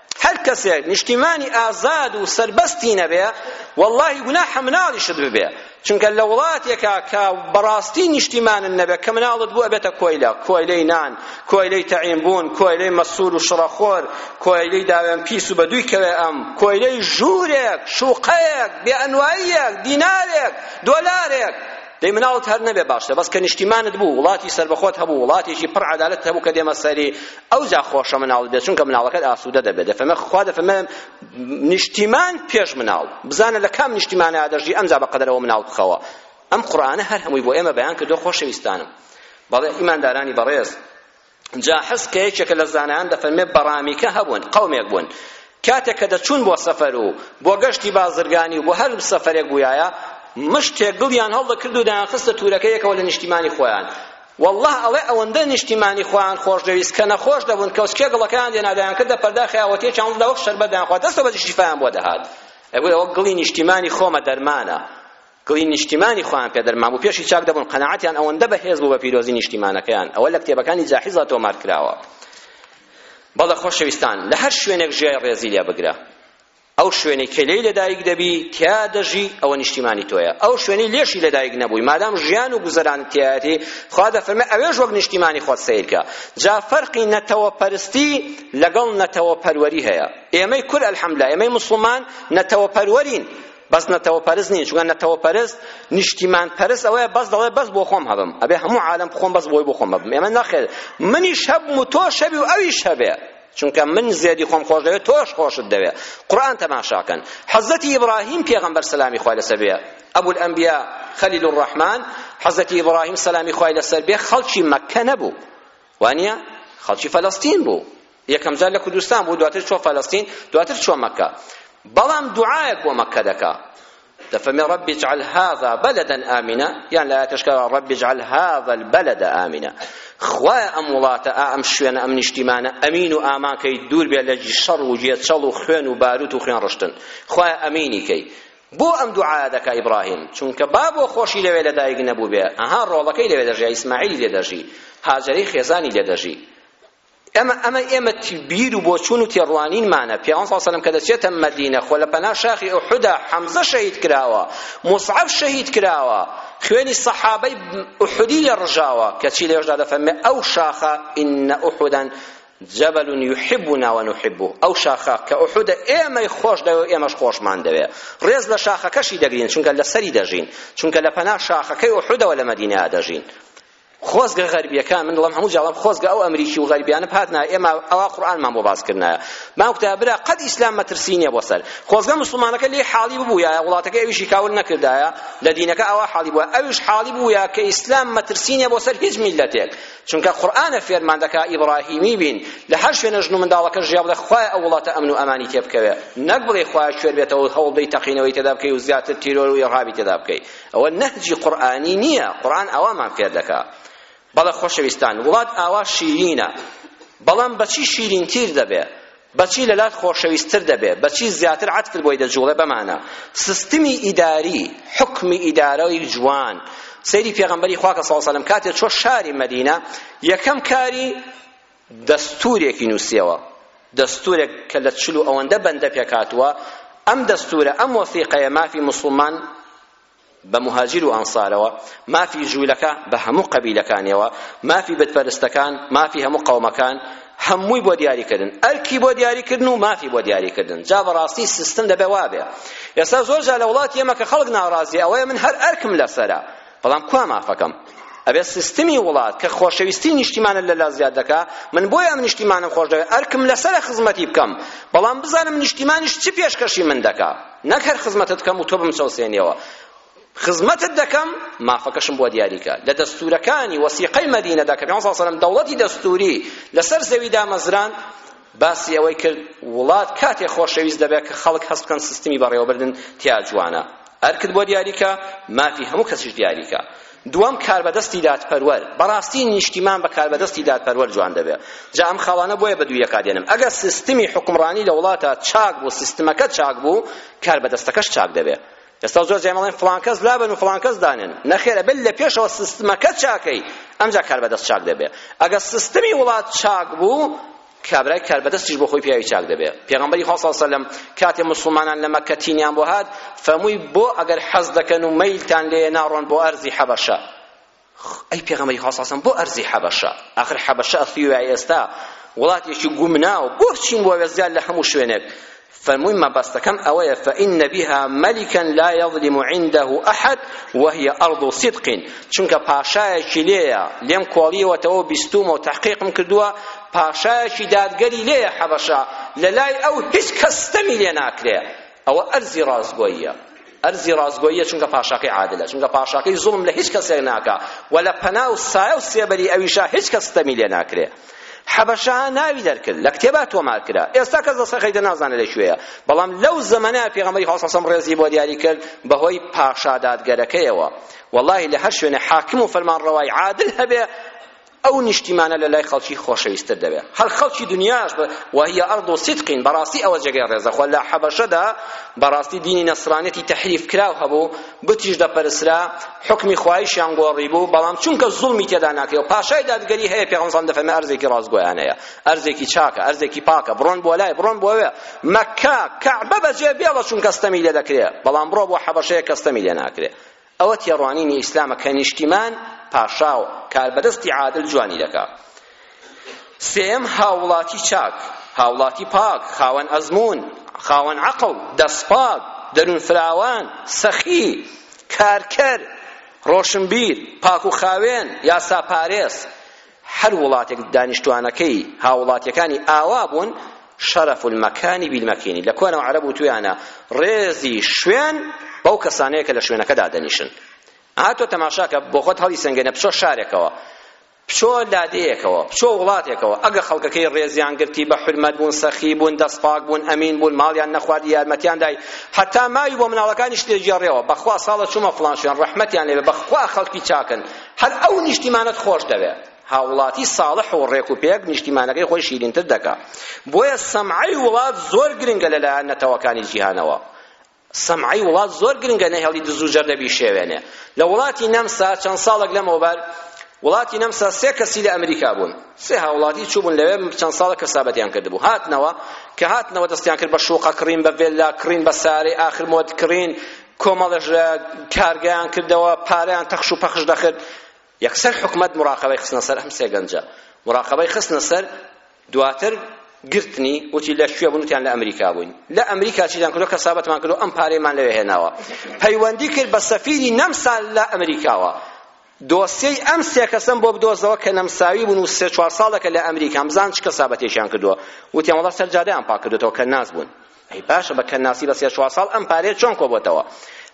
هەر کەسێک نیشتیمانی ئازاد و سەربەستی نەبێ واللهی گوناحە مناڵیشت ببێ چونکە لە وڵاتێکا کە بەڕاستی نیشتیمانن نەبێ کە مناڵت بوو ئەبێتە کۆیلە کۆیلەی نان کۆیلەی تەعین بوون کۆیلەی مەسول و شڕەخۆر کۆیلەی داوێن پیس و بەدووی کەوێ ئەم کۆیلەی ژوورێک شوقەیەک بێئەنواییەک دینارێک دۆلارێک دەی مناڵت هەر نەبێ باشە بەس کە نیشتیمانت بوو وڵاتی سەربەخۆت هەبوو وڵاتێکی پڕ عەدالەت هەبوو کە دێمە سەری ئەوجا خۆشە مناڵت بێت چونکە مناڵەکەت ئاسوودە دەبێت دەفەرمێ خوا دەفەرمێ نیشتیمان پێش مناڵ بزانە لە کام نیشتیمانە دەژی ئەمجا بە قەدەرەوە مناڵ بخەوە ئەم قورئانە هەر هەمووی بۆ ئێمە بەیان کردو خۆشەویستانم بەڵێ ئیماندارانی بەڕێز جا حەز کە یەکێکە لە زانایان دەفەرمێ بەڕامیکە هەبوون قەومێک بوون کاتێک کە دەچوون بۆ سەفەر و بۆ گەشتی بازرگانی و بۆ هەر سەفەرێک بوویایە مشتێک گڵیان هەڵدەکرد و دەیانخستە تورەکەیەکەوە لە نیشتیمانی خۆیان واللە ئەڵێ ئەوەندە نیشتیمانی خۆیان خۆشدەویست کە نەخۆش دەبوون کەوسکێ گڵەکەیان دێنا دەیانکردە پەرداخی ئاوەتیە چاومدا وەک شەربەت دەیانخوارد دەستەوە بەجی شیفایان بۆ دەهات ئەگوت ئەوە گڵی نیشتیمانی خۆمە دەرمانە گڵی نیشتیمانی خۆیان پێ دەرمان بوو پێشی چاک دەبوون قەناعەتیان ئەوەندە بەهێز بوو بە پیرۆزی نیشتیمانەکەیان ئەوە لە کتێبەکانی جاحیزا تۆمار کراوە بەڵێ خۆشەویستان لە هەر شوێنێک ژیای ڕێزی لێ بگرە ئەو شوێنەی کە لێی لەدایک دەبی تیا دەژی ئەوە نیشتیمانی تۆیە ئەو شوێنەی لێشی لەدایک نەبووی مادام ژیان و گوزەران تیایەتی خوا دەفەرمێ ئەوێش وەک نیشتیمانی خۆت سەیرکە جا فەرقی نەتەوە پەرستی لەگەڵ نەتەوە پەروەری هەیە ئێمەی کورد الحمدلله ئێمەی موسڵمان نەتەوە پەروەرین بەس نەتەوە پەرست نین چونکە نەتەوە پەرست نیشتیمان پەرست ئەوەیە بەس دەڵێ بەس بۆ خۆم هەبم ئەبێ هەموو عالم بخۆم بەس بۆی بۆ خۆم هەبم ئێمە نەخێر منیش هەبم و تۆش هەبی و ئەویش هەبێ چونکە من زێدی خۆم خۆش دەوێت تۆش خۆشت دەوێت قورئان تەماشاکەن حەزەتی ئیبراهیم پێغەمبەر سەلامی خوای لەسەر بێ ئەبو الانبیا خلیل الرحمن حەزەتی ئیبراهیم سەلامی خوای لەسەر بێ خەڵکی مەککە نەبوو وانە خەڵکی فەلەستین بوو یەکەم جار لە کوردستان بوو دواتر چۆ فەلەستین دواتر چۆ مەکە بەڵام دوعایەک بۆ مەکە دەکا دەفەرمێ رب اجعل هذا بلدا آمنا یان لە ئایەتەش کە رب اجعل هذا البلد آمنا خوایە ئەم وڵاتە ئا ئەم شوێنە ئەم نیشتیمانە ئەمین و ئامان کەی دوور بێ لە شەڕ و جێچەڵ و خوێن و باروت و خوێن ڕشتن خوایە ئەمینی کەی بۆ ئەم دوعا دەکا ئیبراهیم چونکە با بۆ خۆشی لەوێ لەدایک نەبوو بێ ئەها ڕۆڵەکەی لەوێ دەژی ئیسماعیلی لێ دەژی هاجەرەی خێزانی لێ دەژی ئەمە ئەمە ئێمە بیر و بۆچوون و تێڕوانینمانە پیامبەر صلی الله کە دەچێتە مەدینە خۆ لە پەنا شاخی ئوحدا حەمزە شەهید کراوە مصعب شەهید کراوە خوێنی صحابەی ئوحدی لە ڕژاوە کەچی لێشدا دەفەرمێ ئەو شاخە ئین ئوحدەن جبل يحبنا ونحبه ئەو شاخە کە ئوحدە ئێمەی خۆش دەوێ و ئێمەش خۆشمان دەوێ ڕێز لە شاخەکەشی دەگرین چونکە لەسەری دەژین چونکە لە پەنا شاخەکەی ئوحدەوە لە مەدینە دەژین خۆزگە غەربیەکان من دڵم هەموو جاڵم خۆزگە ئەو ئەمریکی و غەربیانە بهاتنا ئێمە ئەوا قورئانمان بۆ باس کردنایە ماوکتە برا قەد ئیسلام مەترسی نییە بۆ سەر خۆزگە موسڵمانەکە لێ حاڵی ببوویە وڵاتەکە ئەویشی کاول نەکردایە لە دینەکە ئەوا حاڵی بووە ئەویش حاڵی بوویە کە ئیسلام مەترسی نییە بۆ سەر هیچ میلەتێک چونکە قورئانە فێرمان دەکا ئیبراهیمی بین لە هەر شوێنە ژن و منداڵەکە ژیا بڵێ خوایە ئەو وڵاتە ئەمن و ئەمانی تێ بکەوێ نەک بڵێ خوایە کوێر بێتەوە هەوڵ بدەی تەقینەوەی تێدا بکەی و زیاتر تیرۆر و ئیڕهابی تێدا بکەی ئەوە نەهجی قورئانی نییە قورئان ئاوامان فێر دەکا بەڵێ خۆشەویستان وڵات ئاوا شیرینە بەڵام بەچی شیرینتیر دەبێ بەچی لەلات خۆشەویستتر دەبێ بەچی زیاتر عەتفت بۆی دەجوڵێ بەمانە سیستمی ئیداری حکمی ئیدارەی جوان سەیری پێغەمبەری خوا کە سەڵ سەلەم کاتێ چۆ شاری مەدینە یەکەم کاری دەستوورێکی نووسیەوە، دەستوورێک کە لە چل و ئەوەندە بەندە پێکهاتووە، ئەم دەستوورە، ئەم وەسیقەیە مافی موسڵمان بە موهاجیر و ئەنسارەوە، مافی جوولەکە بە هەموو قەبیلەکانیەوە، مافی بتپەرستەکان، مافی هەموو قەومەکان، هەمووی بۆ دیاریکردن، ئەرکی بۆ دیاریکردن و مافی بۆ دیاریکردن. جا بەڕاستی سیستم دەبێ وابێ. ئێستا زۆر جار لە وڵاتی ئێمە کە خەڵک ناڕازییە ئەوەیە من هەر ئەرکم لەسەرە. بەڵام کوا مافەکەم ئەبێ سیستمی وڵات کە خۆشەویستی نیشتیمانە لەلا زیاد دەکا من بۆیە ئەم نیشتیمانم خۆش دەوێت ئەرکم لەسەرە خزمەتی بکەم بەڵام بزانم نیشتیمانیش چ پێشکەشی من دەکا نەک هەر خزمەتت بکەم و تۆ بمچەوسێنیەوە خزمەتت دەکەم مافەکەشم بۆ دیاریکە لە دەستورەکانی وەسیقەی مەدینەدا کە پێ سەلەم دەوڵەتی دەستوری لەسەر زەوی دامەزران باسی ئەوەی کرد وڵات کاتێ خۆشەویست دەبێت کە خەڵک هەست بکەن سیستمی بەڕێوەبردن تیا جوانە ئەرکت بۆ دیاریکە مافی هەموو کەسیش دیاریکە دووەم کاربەدەستی دادپەروەر بەڕاستی نیشتیمان بە کاربەدەستی دادپەروەر جوان دەبێت جا ئەم خاڵانە بۆیە بە دوو یەکا دێنم ئەگەر سیستمی حکومڕانی لە وڵاتە چاک بوو سیستمەکە چاک بوو کاربەدەستەکەش چاک دەبێت ئێستا زۆر جار ئەڵێن فڵان کەس لابەن و فڵان کەس دانێن نەخێر ئەبێت لە پێشەوە سیستمەکە چاکەی ئەمجا کاربەدەست چاک دەبێت ئەگەر سیستمی وڵات چاک بوو کابرای کاربەدەستیش بۆ خۆی پیاوی چاک دەبێت پێغەمبەری خوا صلی سەلەم کاتێ مسلمانان لە مەککە تینیان بۆ هات فەمووی بۆ ئەگەر حەز دەکەن و مەیلتان لێیە ناڕۆن بۆ ئەرزی حەبەشە خۆ ئەی پێغەمبەری خوا ساسم بۆ ئەرزی حەبەشە ئاخر حەبەشە ئەثیوبیای ئێستا وڵاتێکی گومناو بۆ چین بۆ وێزگار لە هەموو شوێنێک فەرمووی مەبەستەکەم ئەوەیە فەئین بها مەلیکا لا یظلم عنده ئەحد وهی ئەرض صدق چونکە پاشایەکی لێیە لێم کۆڵیەوەتەوە بیستومە و تحقیقم کردووە پاشایەکی دادگەری لێیە حەبەشە لەلای ئەو هیچ کەس ستەمی لێ ناکرێ ئەوە ئەرزی ڕاستگۆییە ئەرزی ڕاستگۆییە چونکە پاشاکەی عادلە چونکە پاشاکەی زوڵم لە هیچ کەسێک ناکا و لە پەنا و سایە و سێبەری ئەویشا هیچ کەس ستەمی لێ ناکرێ حەبەشە ناوی دەرکرد لە کتێبا تۆمار کرا ئێستا کەس دەستی خەیتە نازانێ لە کوێیە بەڵام لەو زەمەنە پێغەمبەری خوا صلی الله ڕێزی بۆ دیاری کرد بەهۆی پاشا دادگەرەکەیەوە والله لە هەر شوێنێ حاکم و فەرمانڕەوای عادل هەبێ ئەو نیشتیمانە لە لای خەڵکی خۆشەویستتر دەبێت هەر خەڵکی دنیاش وهی ئەرض و صدقین بەڕاستی ئەوە جێگەی ڕێزە خۆ لە حەبەشەدا بەڕاستی دینی نەسرانەتی تەحریف کراو هەبوو بتیش دەپەرسرا حکمی خوایشیان گۆڕی بوو بەڵام چونکە زوڵمی تێدا ناکرێ و پاشای دادگەری هەیە پێغەمسان دەفەرمێ ئەرزێکی ڕاستگۆیانەیە ئەرزێکی چاکە ئەرزێکی پاکە بڕۆن بۆ لای بڕۆن بۆوێ مەکە کەعبە بەجێ بێڵە چونکە ستەمی لێ دەکرێ بەڵام بڕۆ بۆ حەبەشەیە کە ستەمی لێ ناکرێ ئەوە تێڕوانینی ئیسلامە کە نیشتیمان پاشا و کاربەدەستی عادل جوانی دەکا سێم هاوڵاتی چاک هاوڵاتی پاک خاوەن ئەزمون خاوەن عەقڵ دەستپاک دەرون فراوان سەخی کارکەر ڕۆشنبیر پاک و خاوێن یاساپارێز هەر وڵاتێک دانیشتوانەکەی هاوڵاتیەکانی ئاوا بوون شەرەف المەکانی بیلمەکینی لە کۆنەوە عەرەب وتویانە ڕێزی شوێن بەو کەسانەیە کە لە شوێنەکەدا دەنیشن هاتۆ تەماشاکە بۆ خۆت هەڵی سنگێنە بچۆ شارێکەوە بچۆ لادەیەکەوە بچۆ وڵاتێکەوە ئەگە خەڵکەکەی ڕێزیان گرتی بە حرمەت بوون سەخی بوون دەست پاک بوون ئەمین بوون ماڵیان نەخواردی یارمەتیان دای هەتا ماوی بۆ مناڵەکانیش لێگێڕێەوە بەخوا ساڵە چوومە فڵان شوێن ڕەحمەتیان لێبێ بەخوا خەڵکی چاکن هەر ئەو نیشتیمانەت خۆش دەوێ هاوڵاتی ساڵح و ڕێک و پێک نیشتیمانەکەی خۆی شیرینتر دەکا بۆیە سەمعەی وڵات زۆر گرنگە لەلایەن نەتەوەکانی جیهانەوە سەمعەی وڵات زۆر گرنگە نەهێڵی دز و جەر نەبی شێوێنێ لە وڵاتی نەمسا چەند ساڵێک لەمەوبەر وڵاتی نەمسا سێ کەسی لە ئەمریکا بوون سێ هاوڵاتی چوبوون لەوێ چەند ساڵە کەسابەتیان کردبوو هاتنەوە کە هاتنەوە دەستیان کرد بە شوقە کڕین بە ڤێلا کڕین بە سارەی ئاخر مۆد کڕین کۆمەڵێک کارگەیان کردەوە پارەیان تەخش و پەخش دەکرد یەکسەر حکومەت مراقبەی خستنە سەر ئەم سێ گەنجە مراقبەی خستنە سەر دواتر گرتنی وتی لە کوێ بوون وتیان لە ئەمریکا بووین لە ئەمریکا چیدان کردو کەسابەتمان کردو ئەم پارەیمان لەوێ هێناوە پەیوەندی کرد بە سەفیری نەمسا لە ئەمریکاوە دۆسیەی ئەم سێ کەسەم بۆ بدۆزەوە کە نەمساوی بوون و سێ چوار ساڵێکە لە ئەمریکان بزان چ کەسابەتێکیان کردووە وتیان وەڵا سەر جادەیان پاک کردووەتەوە کەناس بوون ئەی باشە بە کەناسی بە سێ چوار ساڵ ئەم پارەیە چۆن کۆبۆتەوە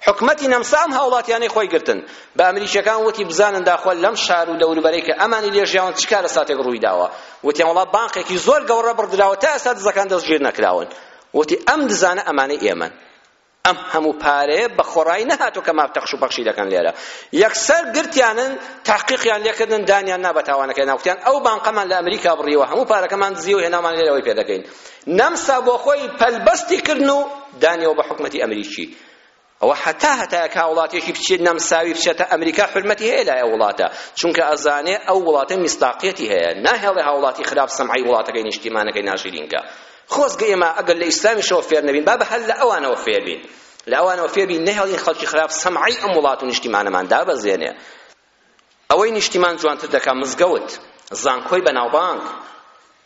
حکومەتی نەمسا ئەم هاوڵاتیانەی خۆی گرتن بە ئەمریکیەکان وتی بزانن داخوا لەم شار و دەوروبەرەی کە ئەمانی لێژیاون چ کارە ساتێک ڕووی داوە وتیان وڵا بانقێکی زۆر گەورە بڕدراوە تا ئێستا دزەکان دەستگیر نەکراون وتی ئەم دزانە ئەمانەی ئێمەن ئەم هەموو پارەیە بە خۆڕایی نەهاتوە کە ماف تەخش و پەخشی دەکەن لێرە یەکسەر گرتیانن تحقیقیان لێکردن دانیان نا بە تاوانەکەی ناوتیان ئەو بانقەمان لە ئەمریکا بڕیوە هەموو پارەکەمان دزیوە هێنامان لێرەوەی پێ دەکەین نەمسا بۆ خۆی پەلبەستی کردن و دانیەوە بە حکومەتی ئەمریکی ئەوە هەتا هەتایە کا وڵاتێکی بچێت نەمساوی بچێتە ئەمریکا حرمەتی هەیە لای وڵاتە چونکە ئەزانێ ئەو وڵاتە میستاقیەتی هەیە ناهێڵێ هاوڵاتی خراپ سەمعی وڵاتەکەی نیشتیمانەکەی ناشرینکە خۆزگە ئێمە ئەگەر لە ئیسلامیشەوە فێر نەبین با بە هەر لە ئەوانەوە فێر بین لە ئەوانەوە فێر بین نەهێڵین خەڵکی خراپ سەمعەی ئەم وڵات و نیشتیمانەمان دابەزێنێ ئەوەی نیشتیمان جوانتر دەکا مزگەوت زانکۆی بەناوبانگ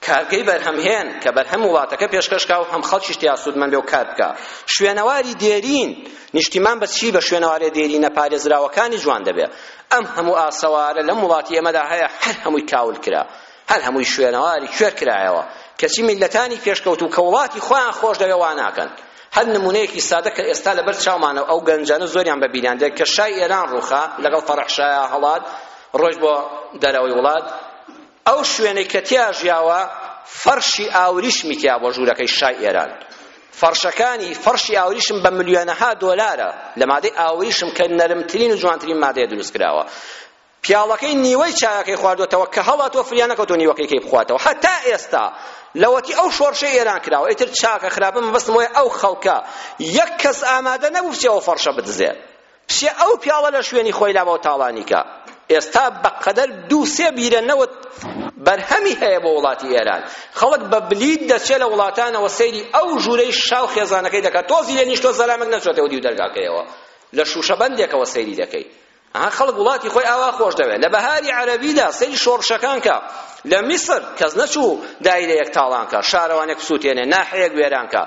کارگەی بەرهەمهێن کە بەرهەم وڵاتەکە پێشکەشکا و هەم خەڵکیش تیا سوودمەند بێ و کار بکا شوێنەواری دێرین نیشتیمان بە چی بە شوێنەوارێ دێرینە پارێزراوەکانی جوان دەبێ ئەم هەموو ئاسەوارە لەم وڵاتی ئێمەدا هەیە هەر هەمووی کاول کرا هەر هەمووی شوێنەواری کوێر کرایەوە کەچی میللەتانی پێشکەوتوو کە وڵاتی خۆیان خۆش دەوێ وا ناکەن هەر نمونەیەکی سادە کە ئێستا لەبەر چاومانە و ئەو گەنجانە زۆریان بە بیریان دێت کە شای ئێران ڕووخا لەگەڵ فەرەح شایا هەڵات ڕۆیشت بۆ دەرەوەی وڵات ئەو شوێنەی کە تیا ژیاوە فەرشی ئاوریشمی تیا بۆ ژوورەکەی شای ئێران فەرشەکانی فەرشی ئاوریشم بە ملیۆنەها دۆلارە لە مادەی ئاوریشم کە نەرمترین و جوانترین مادەیە دروست کراوە پیاڵەکەی نیوەی چایەکەی خواردوەتەوە کە هەڵاتوە فریا نەکەوتو نیوەکەی کەی بخواتەوە هەتا ئێستا لەوەتی ئەو شۆڕشەی ئێران کراوە ئیتر چاکە خراپە مەبەستم وایە ئەو خەڵکە یەک کەس ئامادە نەبوو بچێ ئەو فەڕشە بدزێ بچێ ئەو پیاڵە لە شوێنی خۆی لاوە و تاڵانیکە ئێستا بەقەدەر دوو سێ بیرە نەوت بەرهەمی هەیە بۆ وڵاتی ئێران خەڵک بە بلیت دەچێت لە وڵاتانەوە سەیری ئەو ژوورەی شاو خێزانەکەی دەکات تۆزی لێ نیشتۆ زەلامێک نەچۆتەوە دیو دەرگاکەیەوە لە شوشەبەندێکەوە سەیری دەکەیت ئەها خەڵک وڵاتی خۆی ئاوا خۆش دەوێت لە بەهاری عەرەبیدا سەیری شۆڕشەکان کە لە میسر کەس نەچوو دایرەیەک تاڵان کە شارەوانێک بسووتێنێ ناحەیەک وێران کە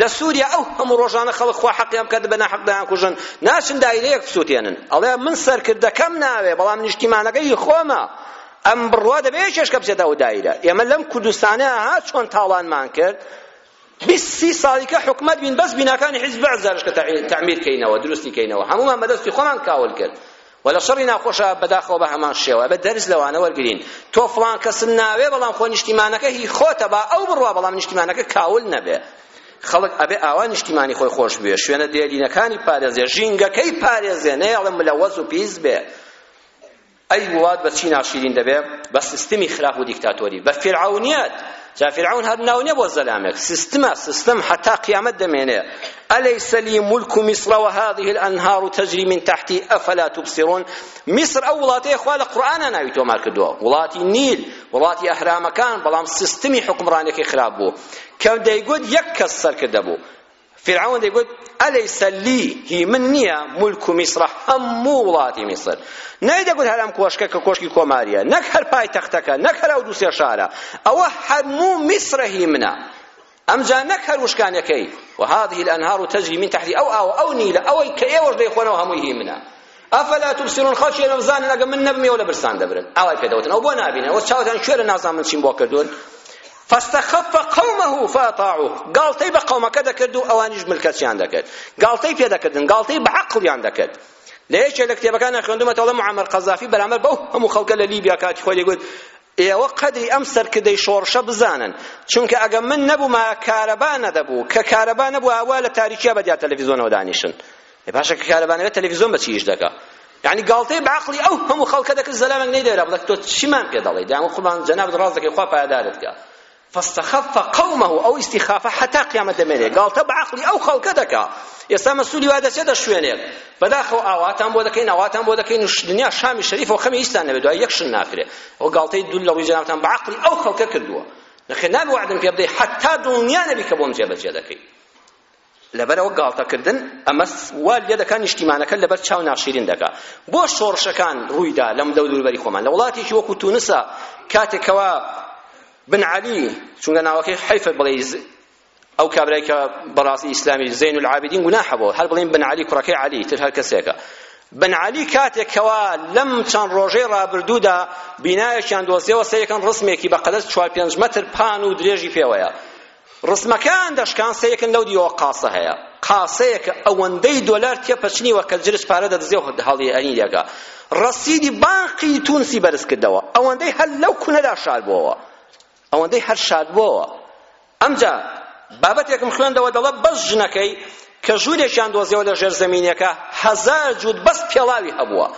لە سووریا ئەو هەموو ڕۆژانە خەڵک خوا حەقیان بکات بە ناحەق دایانکوژن ناچن دایرەیەک بسووتێنن ئەڵێ من سەرکردەکەم ناوێ بەڵام نیشتیمانەکەی خۆمە ئەم بڕوا دەبێت یەکێشکە بچێتە ئەو دایرە ئێمە لەم کوردستانە ها چۆن تاڵانمان کرد بیست سی ساڵیکە حکومەت بین بەس بیناکانی حیزب بەعس جارشکە تعمیر کەینەوە دروستی کەینەوە هەموومان بەدەستی خۆمان کاول کرد ولا شەڕی ناخۆشە بەداخەوە بە هەمان شێوە بە دەرس لەوانە وەرگرین تۆ فڵان کەسم ناوێ بەڵام خۆ نیشتیمانەکە هی خۆتە با ئەو بڕوا بەڵام نیشتیمانەکە کاول نەبێ خەڵک ئەبێ ئاوا نیشتیمانی خۆی خۆش بوێ شوێنە دێرینەکانی پارێزێ ژینگەکەی پارێزێ نەیەڵێ ملەوەز و پیس بێ ئەی وڵات بە چی ناشیرین دەبێ بە سیستمی خراپ و دیکتاتۆری بە فیرعەونیەت جا فیرعەون هەر ناو نیە بۆ زەلامێک سیستمە سیستم حتا قیامەت دەمێنێ ئەلیس لی ملک مصر و هذه الانهار تجری من تحتی افلا تبصرون مصر ئەو وڵاتەیە خوا لە قورئانا ناوی تۆمار کردووە وڵاتی نیل وڵاتی ئەهرامەکان بەڵام سیستمی حکمڕانیەکەی خراپ بوو کە دەیگوت یەک کەس سەرکردە بوو فیرعەون دەیگوت ئەلیس لی هی من نییە مولک و میسرە هەموو وڵاتی میسر نەیدەگوت هەر ئەم کۆشکە کە کۆشکی کۆمارییە نەک هەر پایتەختەکە نەک هەر ئەو دوو سێ شارە ئەوە هەموو میسرە هی منە ئەمجا نەک هەر وشکانەکەی وهذه الأنهار تجري من تحتی ئەو ئاو ئەو نیلە ئەوەی کە ئێوەش دەیخۆنەوە هەمووی هی منە افلا تبصرون خەڵکی ئێرە بزانن ئەگەر من نەبم ئێوە لە برسان دەبرن ئاوای پێ دەوتن ئەو بۆ نابینن ئەوە چاوتان کوێرە نازان من چیم بۆ کردوون فاستخف قومه فاطاعوه گاڵتەی بە قەومەکە دەکرد و ئەوانیش ملکەچیان دەکرد گاڵتەی پێ دەکردن گاڵتەی بە عەقڵیان دەکرد لە یەکێک لە کتێبەکان خوێندومەتەوە معمر قەزافی بەرامبەر بەو هەموو خەڵکە لە لیبیا کاتی خۆی دەگوت ئێوە قەدری ئەم سەرکردەی شۆڕشە بزانن چونکە ئەگە من نەبوومە کارەبا نەدەبوو کە کارەبا نەبوو ئەوە لە تاریکیا بەدیا تەلەڤیزۆنەوە دانیشن ئێ باشە کە کارەبا نەبێت تەلەفیزۆن بە چی ئیش دەکا یعنی گاڵتەی بە عەقڵی ئەو هەموو خەڵکە دەکرد زەلامێک نەیدەرا بڵێ تۆ چیمان پێ دەڵێی دەیانگوت قوربان جەنابت ڕاست دەکەی خوا پایەدارت کا فاستخف قومه ئەو ئیستیخافە حەتا قیامەت دەمێنێ گاڵتە بە عەقڵی ئەو خەڵکە دەکا ئێستا مەسوولی وا دەچێتە شوێنێک بەداخەوە ئاواتان بۆ دەکەین ئاواتان بۆ دەکەین و دنیا شامی شەریف و خەمی هیچتان نەبێت دوای یەک شن ناکرێ ئەو گاڵتەی دوول لە ڕووی جەنابتان بە عەقڵی ئەو خەڵکە کردووە نەخێ نابێ وەعدم پێ بدەی حەتا دڵنیا نەبی کە بۆم جێبەجێ دەکەی لەبەرئەوە گاڵتەکردن ئەمە وا لێ دەکا نیشتیمانەکە لەبەر چاو ناشیرین دەکا بۆ شۆڕشەکان ڕوویدا لەم دەور دووربەری خۆمان لە وڵاتێکی وەکو تونسە کاتێک کەوا بن عەلی چونکە ناوەکەی حیفە بڵێ ئەو کابرای کە بەڕاستی ئیسلامی زین العابدین گوناحە بۆ هەر بڵێن بن عەلی کوڕەکەی عەلی تر هەر کەسێکە بن عەلی کاتێک کەوا لەم چەند ڕۆژەی ڕابردوودا بینایەکیان دۆزیەوە سەیەکەن ڕسمێکی بەقەدەر چوار پێنج مەتر پان و درێژی پێوەیە ڕسمەکان دەشکان سەیەکن لەو دیوە قاسە هەیە قاسەیەکە ئەوەندەی دۆلار تێپەچنی وە کە جرج پارە دەدزێ و هەڵی ئەنی لێگا ڕەسیدی بانقی تونسی بەرز کردەوە ئەوەندەی هەر لەو کونەدا شار بۆوە ئەوەندەی هەر شار بۆوە ئەمجا بابەتێکم خوێندەوە دەڵە بەس ژنەکەی کە ژوورێکیان دۆزیەوە لە ژێرزەمینیەکە هەزار جووت بەس پێڵاوی هەبووە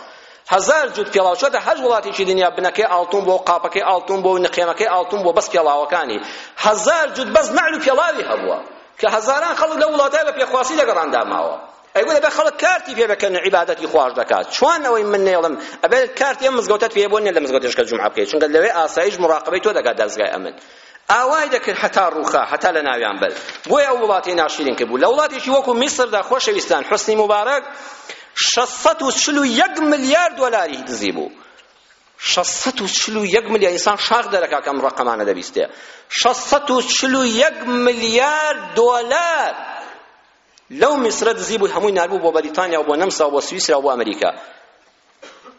هەزار جووت پێڵاو چۆتە هەر وڵاتێکی دنیا بنەکەی ئاڵتون بۆ قاپەکەی ئاڵتون بۆ نقێمەکەی ئاڵتون بۆ بەس پێڵاوەکانی هەزار جووت بەس نەعل و پێڵاوی هەبووە کە هەزاران خەڵک لە وڵاتای بە پێخواسی لەگەڵان داماوە ئەگو دەبێت خەڵک کارتی پێ بکەن عیبادەتی خواش دەکات چۆن ئەوەی من نێڵم ئەبێت کارتی ئەم مزگەوتەت پێ بۆ نیە لە مزگەوتێشکە جمعە بکەیت چونکە لەوێ ئاسایش مراقبەی تۆ دەکات دەزگای ئەمن ئاوای دەکرد هەتا ڕووخا هەتا لە ناویان بەرد بۆیە ئەو وڵاتی ناشیرین کردبوو لە وڵاتێکی وەکو میسردا خۆشەویستان حسنی مبارەک شەش سەد و چل و یەک ملیار دۆلاری دزی بوو شەش سەد و چل و یەک ملیار ئینسان شاخ دەرەکا کەم ڕەقەمانە دەبیستێ شەش سەد و چل و یەک ملیار دۆلار لەو میسرە دزی بووی هەمووی ناربوو بۆ بەریتانیا و بۆ نەمسا و بۆ سویسرا و بۆ ئەمریکا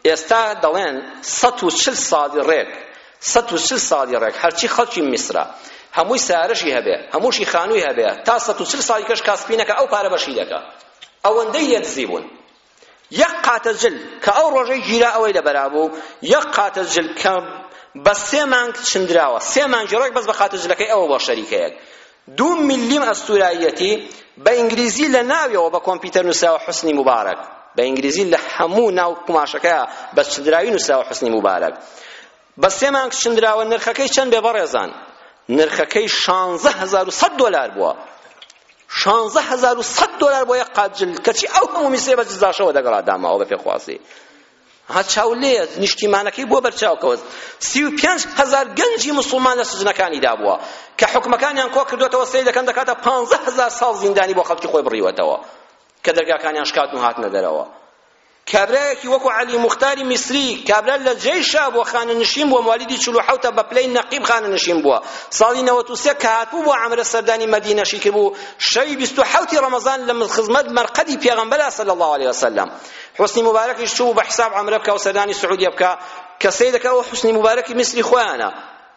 ئێستا دەڵێن سەد و چل ساڵی ڕێک سەد و چل ساڵی ڕێک هەرچی خەڵکی میسرە هەمووی سارەشی هەبێ هەمووشی خانووی هەبێ تا سەد و چل ساڵی کەش کاسپینەکە ئەو پارە بەشی دەکا ئەوەندەی لێ دزی بوون یەک قاتە جل کە ئەو ڕۆژەی گیرا ئەوەی لە بەرابوو یەک قاتە جل کە بە سێ مانگ چندراوە سێ مانگی ڕێک بەس بە قاتە جلەکەی ئەوە بۆ شەریکەیەک دوو ملم ئەستووراییەتی بە ئینگلیزی لە ناویەوە بە کۆمپیوتەر نووسراوە حوسنی موبارەک بە ئینگلیزی لە هەموو ناو قوماشەکەیا بە چدراوی نووسراوە حوسنی موبارەک بە سێ مانگ چندراوە نرخەکەی چەند بێ بەڕێزان نرخەکەی شانزە هەزار و سەد دۆلار بووە شانزە هەزار و سەد دۆلار بۆ یەک قات جل کەچی ئەو هەموو میسرێ بە جزاشەوە دەگەڵا داماوە بە پێخوازی ها چاو لێیە نیشتیمانەکەی بۆ بەرچاو کەوت سی و پێنج هەزار گەنجی موسڵمان لە سجنەکانی دابووە کە حکومەکانیان کۆ کردوێتەوە سەی دەکەن دەکاتە پانزە هەزار ساڵ زیندانی بۆ خەڵکی خۆی بڕیوەتەوە کە دەرگاکانیان شکاتن و هاتنە دەرەوە کابرایەکی وەکو عەلی مختاری میسری کابرا لە جێی شا بۆ خانەنشین بووە موالیدی چل و حەوتە بە پلەی نەقیب خانەنشین بووە ساڵی نەوەت و سێ کە هاتبوو بۆ عەمرە سەردانی مەدینەشی کردبوو شەوی بیست و حەوتی ڕەمەزان لە خزمەت مەرقەدی پێغەمبەرا صلی الله علیه وسلم حسنی مبارکیش چوو بە حساب عمرە بکە و سەردانی سعودیە بکە کە سەی دەکە ئەو حسنی مبارکی میسری خۆیانە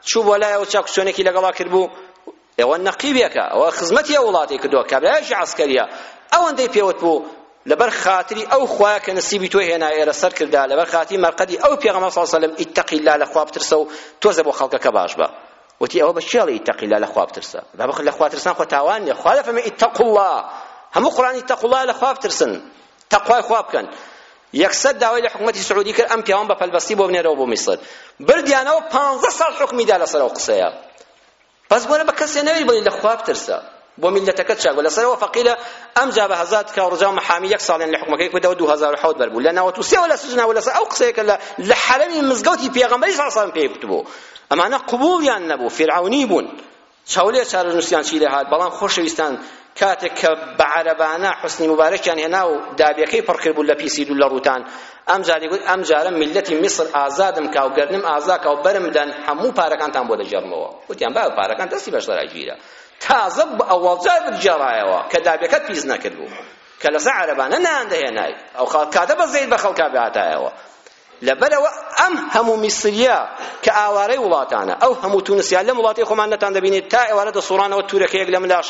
چوو بۆ لایەوە چاکوچۆنێکی لەگەڵا کردبوو ئەوە نەقیبێکە ئەوە خزمەتی ئەو وڵاتی کردووە کابرایەکی عەسکەریە ئەوەندەی پێوت بوو لەبەر خاتری ئەو خوایە کە نسیبی تۆ هێنا ئێرە سەر کردا لەبەر خاتری مەرقەدی ئەو پێغەمبەر صلی الله علیه و سلم اتقی الله لە خوا بترسە و تۆزە بۆ خەڵکەکە باش بە وتی ئەوە بە چێڵی اتقی الله لە خوا بترسە با بخ لە خوا ترسان خۆ تاوان نیە خوا دەفەرمێ اتقوا الله هەموو قورآن اتقوا الله لە خوا بترسن تەقوای خوا بکەن یەکسەر داوای لە حکومەتی سعودی کرد ئەم پیاوان بە پەلبەستی بۆ بنێرەوە بۆ میسر بردیانەوە پانزە ساڵ حکمی دا لەسەر ئەو قسەیە بەس بۆرە بە کەسێ نەوێت بڵێن لە خوا بترسە بۆ میلەتەکە چاک بە لەسەرەوە فەقیرە ئەمجا بە هەزار تکا و ڕجا و محامی یەک ساڵیان لە حکومەکەی کردەوە دوو هەزار و حەوت بەربوو لە ناوەت و سێوە لە سجنەوە لەسەر ئەو قسەیەکە لە لە حەرەمی مزگەوتی پێغەمبەری سەڵ سەڵم پێی کوتبوو ئەمانە قبوڵیان نەبوو فیرعەونی بوون چاولێ چارەنووسیان چی لێ هات بەڵام خۆشەویستان کاتێک کە بە عەرەبانە حوسنی موبارەکیان هێنا و دابیەکەی پڕ کرد بوو لە پیسی دوو لە ڕووتان ئەمجاری گوت ئەمجارە میلەتی میسر ئازادم کا و گەرنم ئازا کا و بەرم دەن هەموو پارەکانتان بۆ دەگێڕمەوە گوتیان با پارەکان دەستی بەشدارا گیرە تازە ئەوەڵجار بگێڕایەوە کە دابیەکەت پیس نەکرد بوو کە لەسەر عەرەبانە نان دەهێنای ئەو کاتە بەزەیت بە خەڵکا بهاتایەوە لەبەرئەوە ئەم هەموو میسریە کە ئاوارەی وڵاتانە ئەو هەموو تونسیا لەم وڵاتی خۆمان نەتان دەبینێت تا ئێوارە دەسوڕانەوە تورەکەیەک لە ملاش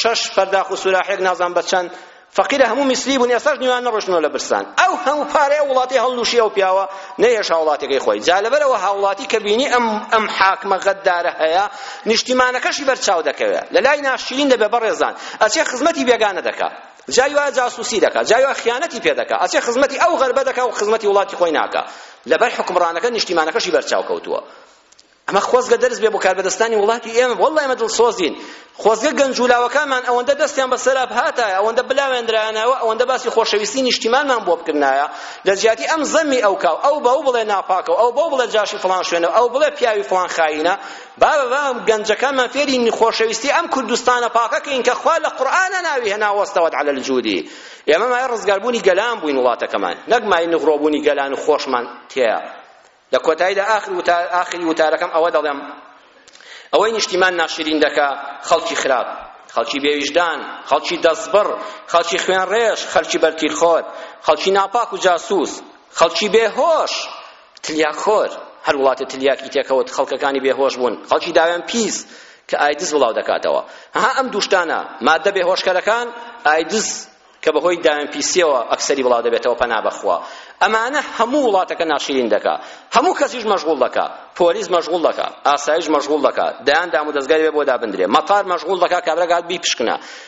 شەش پەرداخ و سوراحێک نازان بە چەند فەقیرە هەموو میسری بوون ئێستاش نیوان نەڕۆشتنەوە لە برسان ئەو هەموو پارەیە وڵاتی هەڵلوشی ئەو پیاوە نەهێش هاوڵاتەکەی خۆی جا لەبەرەوە هاوڵاتی کە بینی ئەم ئەم حاکمە غەددارە هەیە نیشتیمانەکەشی بەرچاو دەکەوێت لە لای ناشرین دەبێ بەڕێزان ئەچێ خزمەتی بێگانە دەکات جای وایە جاسوسی دەکا جای وایە خیانەتی پێ دەکا ئەچێ خزمەتی ئەو غەربە دەکا و خزمەتی وڵاتی خۆی ناکا لەبەر حکمڕانەکە نیشتیمانەکەشی بەرچاو کەوتووە ئەمە خۆزگە دەرس بێ بۆ کاربەدەستانی وڵاتی ئێمە والله ئێمە دڵسۆزین خۆزگە گەنج و لاوەکانمان ئەوەندە دەستیان بە سەراب هاتایە ئەوەندە بلاوێنرایانەوە ئەوەندە باسی خۆشەویستی نیشتیمانمان بۆ بکردنایە لە جیاتی ئەم زەمی ئەو کاو ئەو بەو بڵێ ناپاکە و ئەو بەو بڵێ جاشی فڵان شوێنە ئەو بڵێ پیاوی فڵان خاینە بابە با گەنجەکانمان فێری خۆشەویستی ئەم کوردستانە پاکە کەین کە خوا لە قورئانا ناوی هێنا وەستەوەت عەلی الجودی ئێمە مایە ڕزگاربوونی گەلان بووین وڵاتەکەمان نەک مایە نغرۆبوونی گەلان و خۆشمان تێیە لە کۆتاییدا ئاخر وتار ئاخری وتارەکەم ئەوە دەڵێم ئەوەی نیشتیمان ناشرین دەکا خەڵکی خراپ خەڵکی بێویژدان خەڵکی دەستبڕ خەڵکی خوێنڕێژ خەڵکی بەرتیلخۆر خەڵکی ناپاک و جاسوس خەڵکی بێهۆش تلیاک خۆر هەر وڵاتێ تلیاکی تێکەوت خەڵکەکانی بێهۆش بوون خەڵکی داوێن پیس کە ئایدز بڵاو دەکاتەوە ها ئەم دوشتانە مادە بێهۆشکەرەکان ئایدز کە بەهۆی داوێن پیسیەوە ئەکسەری بڵاو دەبێتەوە پەنا بەخوا ئەمانە هەموو وڵاتەکە ناشیرین دەکا هەموو کەسیش مەشغوڵ دەکا پۆلیس مەشغوڵ دەکا ئاسایش مەشغوڵ دەکا دەیان دام و دەزگای بۆ دابندرێ مەتار مەشغوڵ دەکا کابرا گات بی پشکنە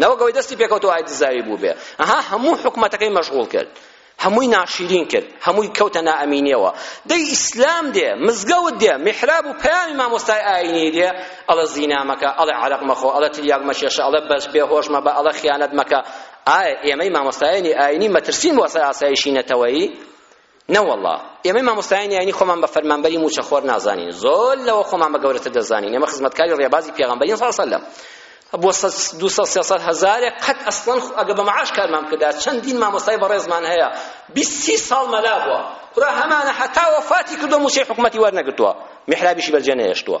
نەوەک ئەوەی دەستی پێکەوتەوە ئای دزاوی بووبێ ئەها هەموو حکومەتەکەی مەشغوڵ کرد هەمووی ناشیرین کرد هەمووی کەوتە نائەمینیەوە دەی ئیسلام دێ مزگەوت دێ میحراب و پەیامی مامۆستای ئاینی دێ ئەڵە زینا مەکە ئەڵە عەرەق مەخۆ ئەڵە تلیاک مەکێشە ئەڵە بەس بێ هۆش مەبە ئەڵە خیانەت مەکە ئایا ئێمەی مامۆستایانی ئاینی مەترسین بۆ سەر ئاسایشی نەتەوەیی نەوەڵا ئێمەی مامۆستایانی ئاینی خۆمان بە فەرمانبەری موچەخۆر نازانین زۆر لەوە خۆمان بە گەورەتر دەزانین ئێمە خزمەتکاری ڕێبازی پێغەمبەرین صلی الله علیه وسلم بۆ دو سەد سێ سەد هەزارێک قەت ئەسڵەن ئەگە بە معاش کارمان بکردا چەندین مامۆستای بەڕێزمان هەیە بیست سی ساڵ مەلا بووە کورە هەمانە هەتا وەفاتی کردووە مووچەی حکومەتی وەرنەگرتووە میحرابیشی بەرجێ نەهێشتووە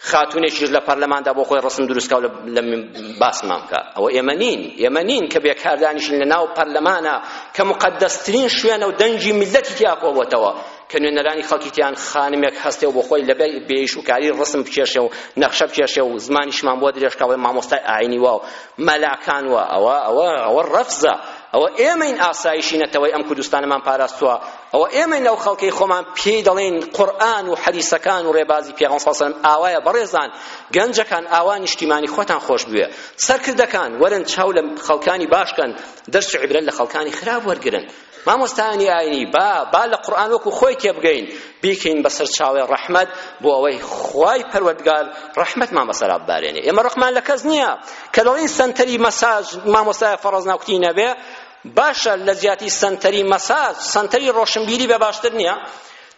خاتونێکیش لە پەرلەماندا بۆ خۆی ڕسم دروست کاو لە باسمان بکە ئەوە ئێمە نین ئێمە نین کە بێکاردانیشین لە ناو پەرلەمانە کە مقدسترین شوێنە و دەنگی میلەتی تیا کۆبووتەوە کە نوێنەرانی خەڵکی تیان خانمێک هەستێ و بۆ خۆی لە بێیش و کاری ڕسم بکێشێ و نەخشە بکێشێ و زمانیشمان بۆ درێژکەڵێ مامۆستای ئاینی وا و مەلاکان وا ئەوە ئەوە ئەوە ڕەفزە ئەوە ئێمەین ئاسایشی نەتەوەی ئەم کوردستانەمان پاراستووە ئەوە ئێمەین لەو خەڵکەی خۆمان پێی دەڵێین قورئان و حەدیسەکان و ڕێبازی پێغەمبەر صلی الله علیه و ئاوایە بەڕێزان گەنجەکان ئاوا نیشتیمانی خۆتان خۆش بوێ سەرکردەکان وەرن چاو لە خەڵکانی باشکەن دەرس و عیبرەت لە خەڵکانی خراپ وەرگرن مامۆستایانی ئاینی با با لە قورئان وەکو خۆی تێبگەین بیکەین بەسەر چاوی ڕەحمەت بۆ ئەوەی خوای پەروەردگار ڕەحمەتمان بەسەر ببارێنێ ئێمە ڕقمان لە کەس نییە کە دەڵێن سەنتەری مەساج مامۆستای فەڕەز ناوکتی نەبێ باشە لە جیاتی سەنتەری مەساج سەنتەری ڕۆشنبیری بە باشتر نییە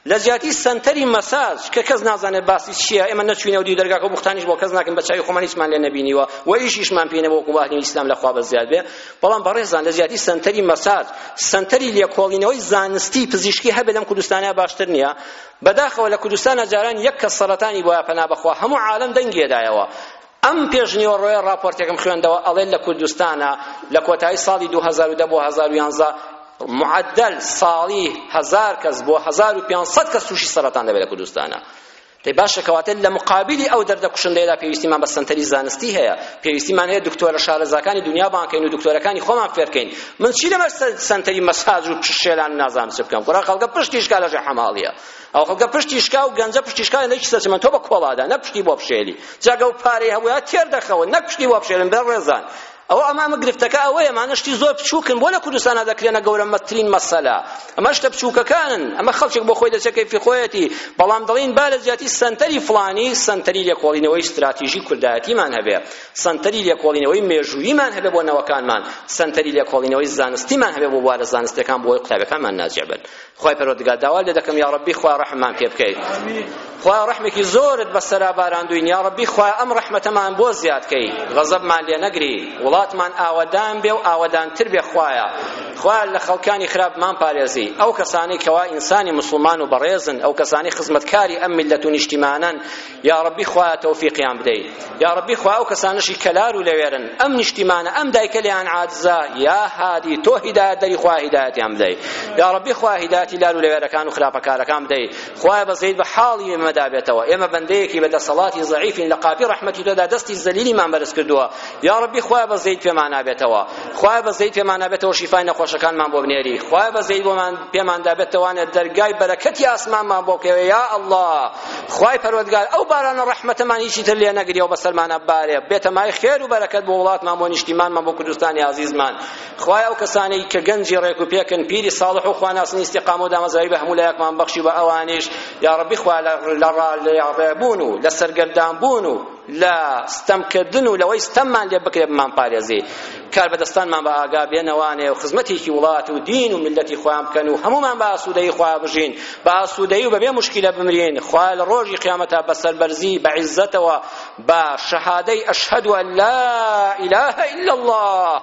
لە جیاتی سەنتەری مەساج کە کەس نازانێت باسی چییە ئێمە نەچوینەوە دیو دەرگاکە و بوختانیش بۆ کەس ناکەین بە چاوی خۆمان هیچمان لێ نەبینیوە و ئیشیشمان پێ نەبوو وەکو واهلی ئیسلام لە خوا بەزیاد بێ بەڵام بەڕێزان لە جیاتی سەنتەری مەساج سەنتەری لێکۆڵینەوەی زانستی پزیشکی هەبێ لەم کوردستانە باشتر نییە بەداخەوە لە کوردستانە جاران یەک کەس سەرەتانی بۆە پەنا بەخوا هەموو عالم دەنگێدایەوە ئەم پێشنیوەڕۆیە ڕاپۆرتێکم خوێندەوە ئەڵێ لە کوردستانا لە کۆتایی ساڵی دوو هەزار و دە بۆ هەزار و یانزە معدل ساڵی هەزار کەس بۆ هەزار و پێنج سەد کەس تووشی سەرەتان دەبێت لە کوردستانا تی باشە کەواتە لە مقابلی ئەو دەردە کوشندەیەدا پێویستیمان بە سەنتەری زانستی هەیە پێویستیمان هەیە دکتۆرە شارەزاکانی دنیا بانکەین و دکتۆرەکانی خۆمان فێرکەین من چی لەمە سەنتەری مەساج و شێلان نازانم چ بکەم کوڕا خەڵکە پشتیش کا لەژێ حەماڵییە ئەو خەڵکە پشتی شکا و گەنجە پشتی شکا لە کیسە چمەنتۆ بە کۆڵادا نەک پشتی بۆ بشێلی جاگە و پارەی هەبووە تێر دەخەون نەک پشتی بۆ بشێلن بەڕێزان ئەوە ئەمامە گرفتەکە ئەوەیە مانە شتی زۆر بچووکن بۆ لە کوردستانە دەکرێنە گەورەمەترین مەسەلە ئەمە شتە بچووکەکانن ئەمە خەڵکێک بۆ خۆی دەچێ کەیفی خۆیەتی بەڵام دەڵێن با لە جیاتی سەنتەری فڵانی سەنتەری لێکۆڵینەوەی ستراتیژی کوردایەتیمان هەبێ سەنتەری لێکۆڵینەوەی مێژووییمان هەبێ بۆ نەوەکانمان سەنتەری لێکۆڵینەوەی زانستیمان هەبێ بۆ بوارە زانستیەکان بۆ قوتابەکانمان ناجێبن خوای پەروەردگار داوات لێ دەکەم یاڕەبی خوا ڕەحممان پێ بکەیت خوای ڕەحمێکی زۆرت بەسەرا باراندوین یاڕەبی خوای ئەم ڕەحمەتەمان بۆ زیاد کەی غەزەبمان لێ نەگری وڵاتمان ئاوەدان بێ و ئاوەدانتر بێ خوایە خوا لە خەڵکانی خراپمان پارێزی ئەو کەسانەی کەوا ئینسانی مسلمان و بەڕێزن ئەو کەسانی خزمەتکاری ئەم میللەت و نیشتیمانەن یاڕەبی خوایە تەوفیقیان بدەی یاڕەبی خوا ئەو کەسانەشی کەلار و لەوێرن ئەم نیشتیمانە ئەم دایکە لێیان عاجزە یا هادی تۆ هیدایەت دەری خوا هیدایەتیان بدەی یاڕەبی خوا هیدایەتی لار و لەوێرەکان و خراپەکارەکان بدەی خوایە بەزەید بە حاڵی ئێمەدا بێتەوە ئێمە بەندەیەکی بە دەسەڵاتی زەعیفین لە قاپی ڕەحمەتی تۆدا دەستی زەلیلیمان بەرز کردووە یاڕەبی خوایە بەزەید پێمان نابێتەوە خوایە بەزەید پێمان نابێتەوە شیفای نەخۆشەکانمان بۆ بنێری خوایە بەزەید بۆمان پێمان دابێت توانێت دەرگای بەرەکەتی ئاسمانمان بۆ بکەوێ یا ئەڵڵا خوای پەروەردگار ئەو بارانە ڕەحمەتەمان هیچی تر لێ نەگرێ و بەسەرمانە بارێ بێتە مای خێر و بەرەکەت بۆ وڵاتمان بۆ نیشتیمانمان بۆ کوردستانی ئازیزمان خوای ئەو کەسانەی کە گەنجی ڕێک و پێکن پیری ساڵح و خواناسنی ئیستیقامە و دامەزراوی بە هەموو لایەکمان بەخشی بە ئەوانیش یا ڕەبی خوا لە ڕێبوون و لە سەرگەردانبوون و لە ستەمکردن و لەوەی ستەممان لێ بکرێت بمانپارێزی کاربەدەستانمان بە ئاگا بێنەوانێ و خزمەتێکی وڵات و دین و میللەتی خۆیان بکەن و هەمومان بە ئاسوودەیی خۆیان بژین بە ئاسوودەیی و بەبێ مشکیلە بمرین خوا لە ڕۆژی قیامەتا بە سەربەرزی بە عیززەتەوە بە شەهادەی ئەشهەدو ئەن لا ئیلاهە ئیلا اللە